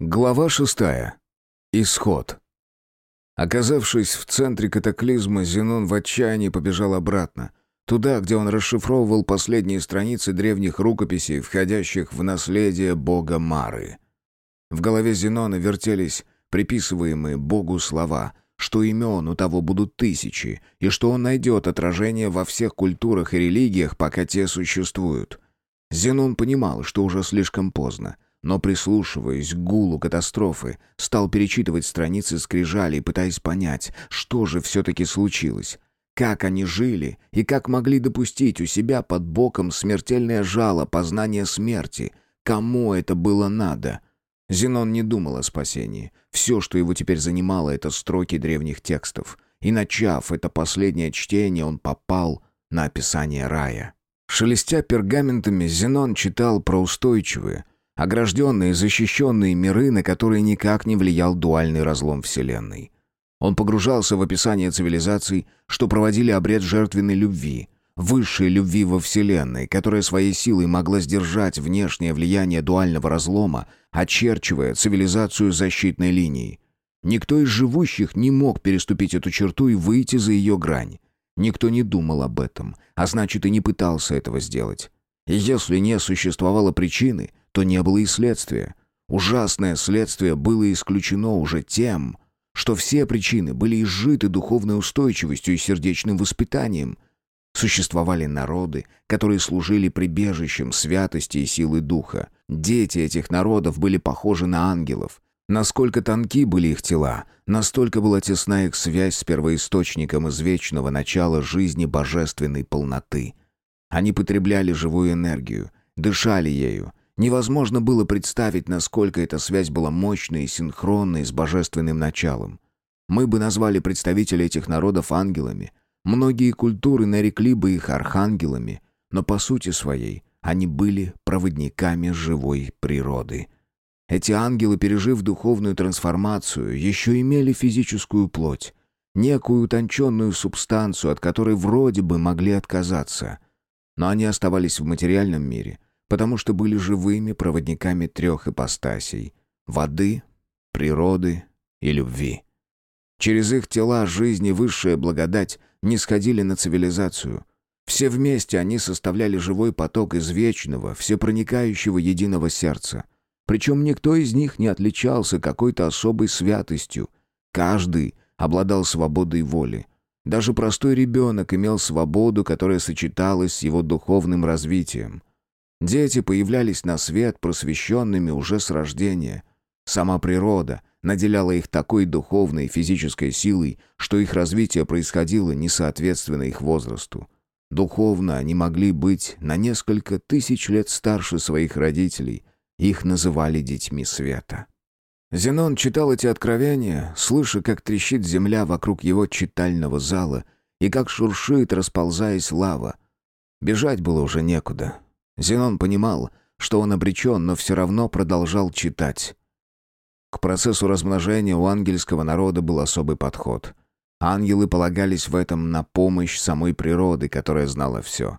Глава шестая. Исход. Оказавшись в центре катаклизма, Зенон в отчаянии побежал обратно, туда, где он расшифровывал последние страницы древних рукописей, входящих в наследие бога Мары. В голове Зенона вертелись приписываемые богу слова, что имен у того будут тысячи, и что он найдет отражение во всех культурах и религиях, пока те существуют. Зенон понимал, что уже слишком поздно, но, прислушиваясь к гулу катастрофы, стал перечитывать страницы скрижалей, пытаясь понять, что же все-таки случилось. Как они жили и как могли допустить у себя под боком смертельное жало познания смерти? Кому это было надо? Зенон не думал о спасении. Все, что его теперь занимало, это строки древних текстов. И начав это последнее чтение, он попал на описание рая. Шелестя пергаментами, Зенон читал про устойчивые, огражденные защищенные миры, на которые никак не влиял дуальный разлом Вселенной. Он погружался в описание цивилизаций, что проводили обряд жертвенной любви, высшей любви во Вселенной, которая своей силой могла сдержать внешнее влияние дуального разлома, очерчивая цивилизацию защитной линией. Никто из живущих не мог переступить эту черту и выйти за ее грань. Никто не думал об этом, а значит и не пытался этого сделать. И если не существовало причины — то не было и следствия. Ужасное следствие было исключено уже тем, что все причины были изжиты духовной устойчивостью и сердечным воспитанием. Существовали народы, которые служили прибежищем святости и силы духа. Дети этих народов были похожи на ангелов. Насколько тонки были их тела, настолько была тесна их связь с первоисточником извечного начала жизни божественной полноты. Они потребляли живую энергию, дышали ею, Невозможно было представить, насколько эта связь была мощной и синхронной с божественным началом. Мы бы назвали представителей этих народов ангелами. Многие культуры нарекли бы их архангелами, но по сути своей они были проводниками живой природы. Эти ангелы, пережив духовную трансформацию, еще имели физическую плоть, некую утонченную субстанцию, от которой вроде бы могли отказаться. Но они оставались в материальном мире, потому что были живыми проводниками трех ипостасей — воды, природы и любви. Через их тела жизнь и высшая благодать не сходили на цивилизацию. Все вместе они составляли живой поток из вечного, всепроникающего единого сердца. Причем никто из них не отличался какой-то особой святостью. Каждый обладал свободой воли. Даже простой ребенок имел свободу, которая сочеталась с его духовным развитием — Дети появлялись на свет просвещенными уже с рождения. Сама природа наделяла их такой духовной и физической силой, что их развитие происходило несоответственно их возрасту. Духовно они могли быть на несколько тысяч лет старше своих родителей. Их называли детьми света. Зенон читал эти откровения, слыша, как трещит земля вокруг его читального зала и как шуршит, расползаясь лава. Бежать было уже некуда. Зенон понимал, что он обречен, но все равно продолжал читать. К процессу размножения у ангельского народа был особый подход. Ангелы полагались в этом на помощь самой природы, которая знала все.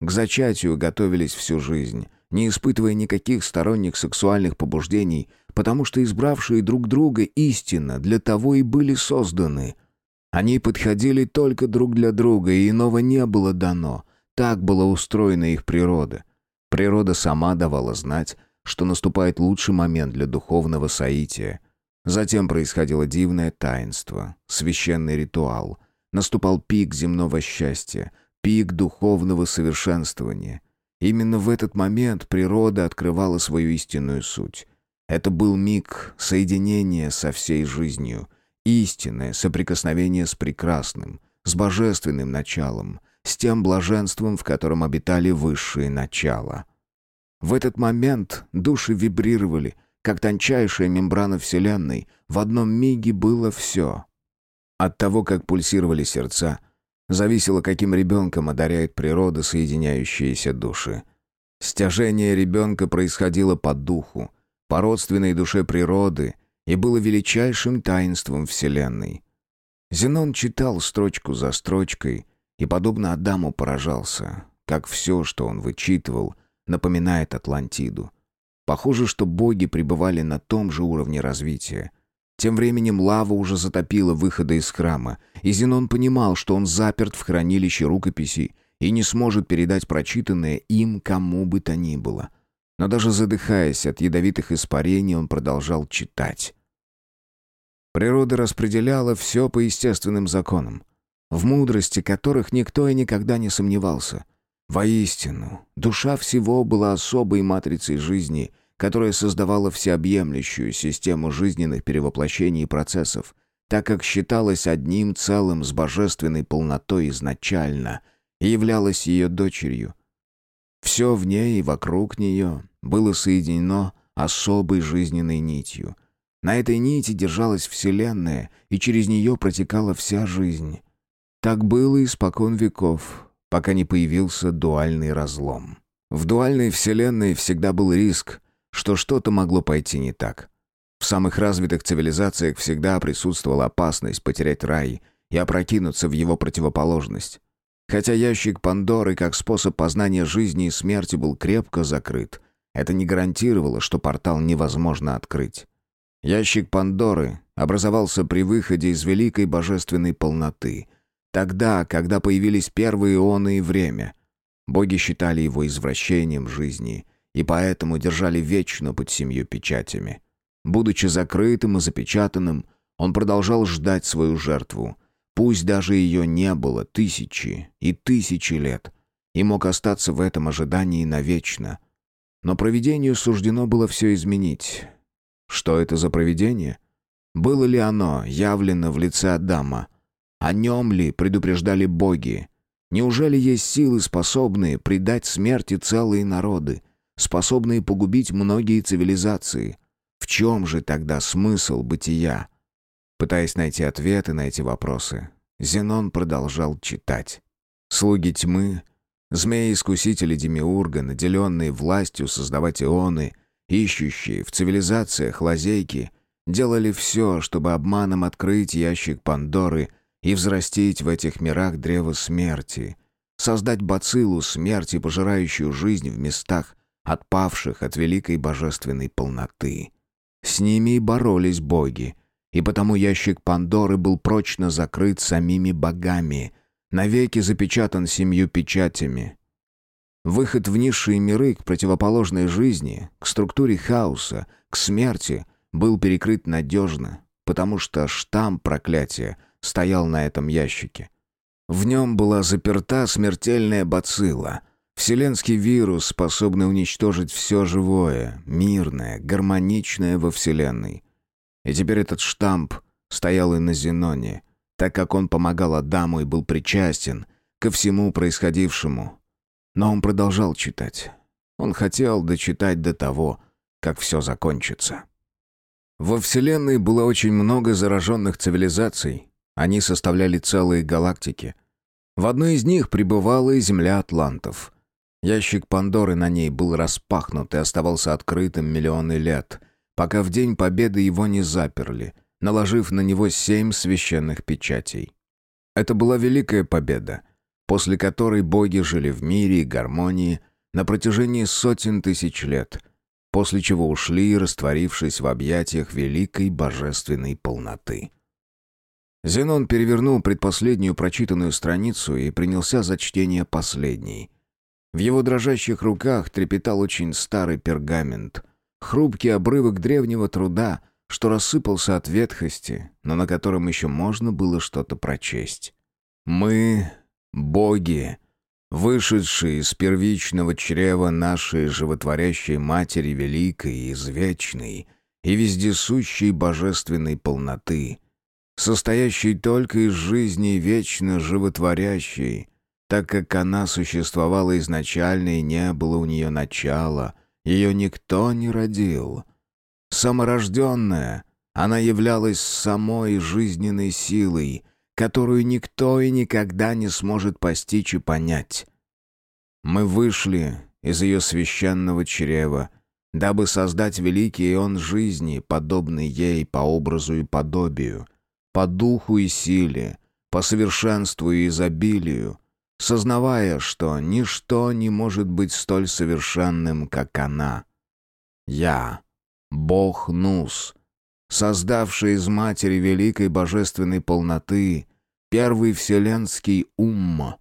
К зачатию готовились всю жизнь, не испытывая никаких сторонних сексуальных побуждений, потому что избравшие друг друга истинно для того и были созданы. Они подходили только друг для друга, и иного не было дано. Так была устроена их природа. Природа сама давала знать, что наступает лучший момент для духовного соития. Затем происходило дивное таинство, священный ритуал. Наступал пик земного счастья, пик духовного совершенствования. Именно в этот момент природа открывала свою истинную суть. Это был миг соединения со всей жизнью, истинное соприкосновение с прекрасным, с божественным началом, с тем блаженством, в котором обитали высшие начала. В этот момент души вибрировали, как тончайшая мембрана Вселенной. В одном миге было все. От того, как пульсировали сердца, зависело, каким ребенком одаряет природа соединяющиеся души. Стяжение ребенка происходило по духу, по родственной душе природы и было величайшим таинством Вселенной. Зенон читал строчку за строчкой, и, подобно Адаму, поражался, как все, что он вычитывал, напоминает Атлантиду. Похоже, что боги пребывали на том же уровне развития. Тем временем лава уже затопила выходы из храма, и Зенон понимал, что он заперт в хранилище рукописей и не сможет передать прочитанное им кому бы то ни было. Но даже задыхаясь от ядовитых испарений, он продолжал читать. Природа распределяла все по естественным законам, в мудрости которых никто и никогда не сомневался. Воистину, душа всего была особой матрицей жизни, которая создавала всеобъемлющую систему жизненных перевоплощений и процессов, так как считалась одним целым с божественной полнотой изначально и являлась ее дочерью. Все в ней и вокруг нее было соединено особой жизненной нитью — на этой нити держалась Вселенная, и через нее протекала вся жизнь. Так было испокон веков, пока не появился дуальный разлом. В дуальной Вселенной всегда был риск, что что-то могло пойти не так. В самых развитых цивилизациях всегда присутствовала опасность потерять рай и опрокинуться в его противоположность. Хотя ящик Пандоры как способ познания жизни и смерти был крепко закрыт, это не гарантировало, что портал невозможно открыть. Ящик Пандоры образовался при выходе из великой божественной полноты. Тогда, когда появились первые ионы и время. Боги считали его извращением жизни и поэтому держали вечно под семью печатями. Будучи закрытым и запечатанным, он продолжал ждать свою жертву. Пусть даже ее не было тысячи и тысячи лет, и мог остаться в этом ожидании навечно. Но провидению суждено было все изменить. Что это за провидение? Было ли оно явлено в лице Адама? О нем ли предупреждали боги? Неужели есть силы, способные предать смерти целые народы, способные погубить многие цивилизации? В чем же тогда смысл бытия? Пытаясь найти ответы на эти вопросы, Зенон продолжал читать. Слуги тьмы, змеи-искусители Демиурга, наделенные властью создавать ионы — ищущие в цивилизациях лазейки, делали все, чтобы обманом открыть ящик Пандоры и взрастить в этих мирах древо смерти, создать бациллу смерти, пожирающую жизнь в местах, отпавших от великой божественной полноты. С ними и боролись боги, и потому ящик Пандоры был прочно закрыт самими богами, навеки запечатан семью печатями, Выход в низшие миры к противоположной жизни, к структуре хаоса, к смерти был перекрыт надежно, потому что штамп проклятия стоял на этом ящике. В нем была заперта смертельная бацилла, вселенский вирус, способный уничтожить все живое, мирное, гармоничное во Вселенной. И теперь этот штамп стоял и на Зеноне, так как он помогал Адаму и был причастен ко всему происходившему, но он продолжал читать. Он хотел дочитать до того, как все закончится. Во Вселенной было очень много зараженных цивилизаций. Они составляли целые галактики. В одной из них пребывала и Земля Атлантов. Ящик Пандоры на ней был распахнут и оставался открытым миллионы лет, пока в День Победы его не заперли, наложив на него семь священных печатей. Это была великая победа — после которой боги жили в мире и гармонии на протяжении сотен тысяч лет, после чего ушли, растворившись в объятиях великой божественной полноты. Зенон перевернул предпоследнюю прочитанную страницу и принялся за чтение последней. В его дрожащих руках трепетал очень старый пергамент, хрупкий обрывок древнего труда, что рассыпался от ветхости, но на котором еще можно было что-то прочесть. «Мы Боги, вышедшие из первичного чрева нашей животворящей Матери Великой и Извечной и вездесущей божественной полноты, состоящей только из жизни вечно животворящей, так как она существовала изначально и не было у нее начала, ее никто не родил. Саморожденная, она являлась самой жизненной силой — которую никто и никогда не сможет постичь и понять. Мы вышли из ее священного чрева, дабы создать великий ион жизни, подобный ей по образу и подобию, по духу и силе, по совершенству и изобилию, сознавая, что ничто не может быть столь совершенным, как она. Я, Бог Нус, создавший из матери великой божественной полноты первый вселенский ум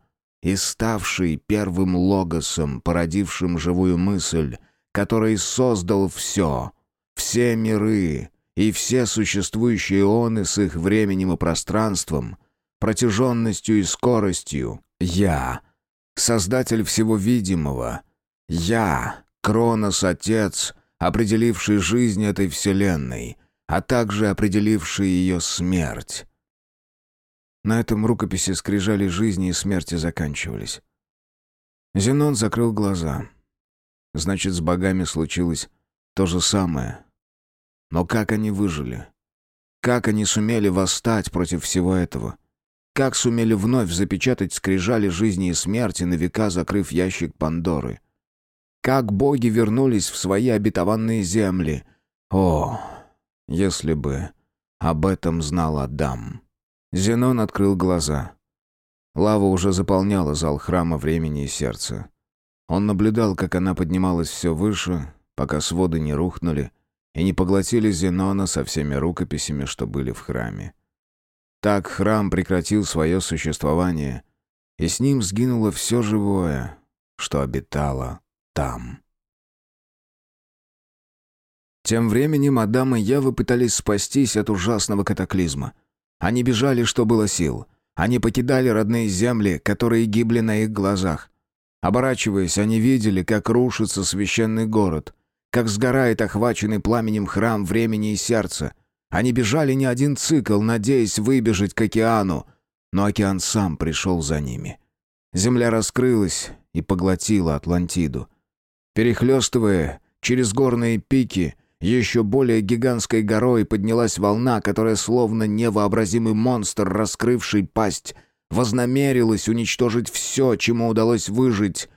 и ставший первым логосом, породившим живую мысль, который создал все, все миры и все существующие ионы с их временем и пространством, протяженностью и скоростью. Я, создатель всего видимого. Я, Кронос-отец, определивший жизнь этой вселенной, а также определивший ее смерть. На этом рукописи скрижали жизни и смерти заканчивались. Зенон закрыл глаза. Значит, с богами случилось то же самое. Но как они выжили? Как они сумели восстать против всего этого? Как сумели вновь запечатать скрижали жизни и смерти, на века закрыв ящик Пандоры? Как боги вернулись в свои обетованные земли? О, если бы об этом знал Адам. Зенон открыл глаза. Лава уже заполняла зал храма времени и сердца. Он наблюдал, как она поднималась все выше, пока своды не рухнули и не поглотили Зенона со всеми рукописями, что были в храме. Так храм прекратил свое существование, и с ним сгинуло все живое, что обитало там. Тем временем Адам и Ева пытались спастись от ужасного катаклизма — они бежали, что было сил. Они покидали родные земли, которые гибли на их глазах. Оборачиваясь, они видели, как рушится священный город, как сгорает охваченный пламенем храм времени и сердца. Они бежали не один цикл, надеясь выбежать к океану, но океан сам пришел за ними. Земля раскрылась и поглотила Атлантиду. Перехлестывая через горные пики, еще более гигантской горой поднялась волна, которая, словно невообразимый монстр, раскрывший пасть, вознамерилась уничтожить все, чему удалось выжить.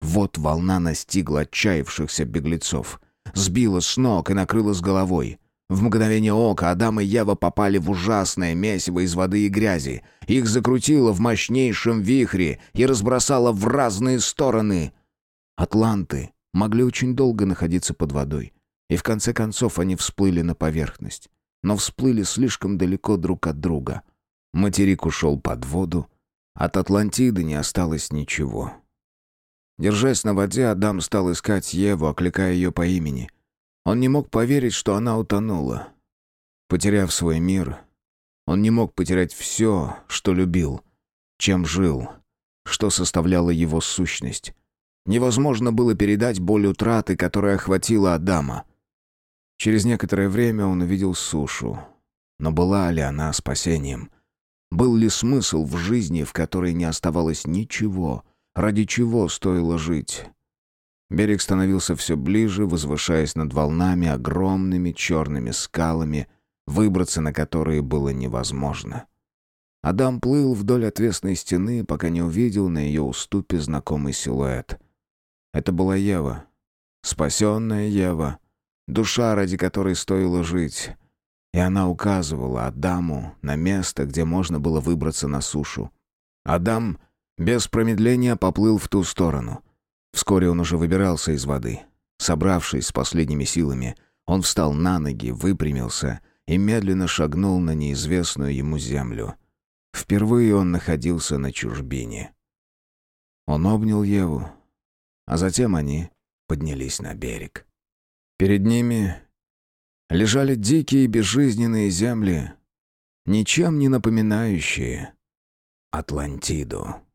Вот волна настигла отчаявшихся беглецов, сбила с ног и накрыла с головой. В мгновение ока Адам и Ева попали в ужасное месиво из воды и грязи. Их закрутило в мощнейшем вихре и разбросало в разные стороны. Атланты могли очень долго находиться под водой. И в конце концов они всплыли на поверхность. Но всплыли слишком далеко друг от друга. Материк ушел под воду. От Атлантиды не осталось ничего. Держась на воде, Адам стал искать Еву, окликая ее по имени. Он не мог поверить, что она утонула. Потеряв свой мир, он не мог потерять все, что любил, чем жил, что составляло его сущность. Невозможно было передать боль утраты, которая охватила Адама. Через некоторое время он увидел сушу. Но была ли она спасением? Был ли смысл в жизни, в которой не оставалось ничего, ради чего стоило жить? Берег становился все ближе, возвышаясь над волнами, огромными черными скалами, выбраться на которые было невозможно. Адам плыл вдоль отвесной стены, пока не увидел на ее уступе знакомый силуэт. Это была Ева. Спасенная Ева — душа, ради которой стоило жить. И она указывала Адаму на место, где можно было выбраться на сушу. Адам без промедления поплыл в ту сторону. Вскоре он уже выбирался из воды. Собравшись с последними силами, он встал на ноги, выпрямился и медленно шагнул на неизвестную ему землю. Впервые он находился на чужбине. Он обнял Еву, а затем они поднялись на берег. Перед ними лежали дикие безжизненные земли, ничем не напоминающие Атлантиду.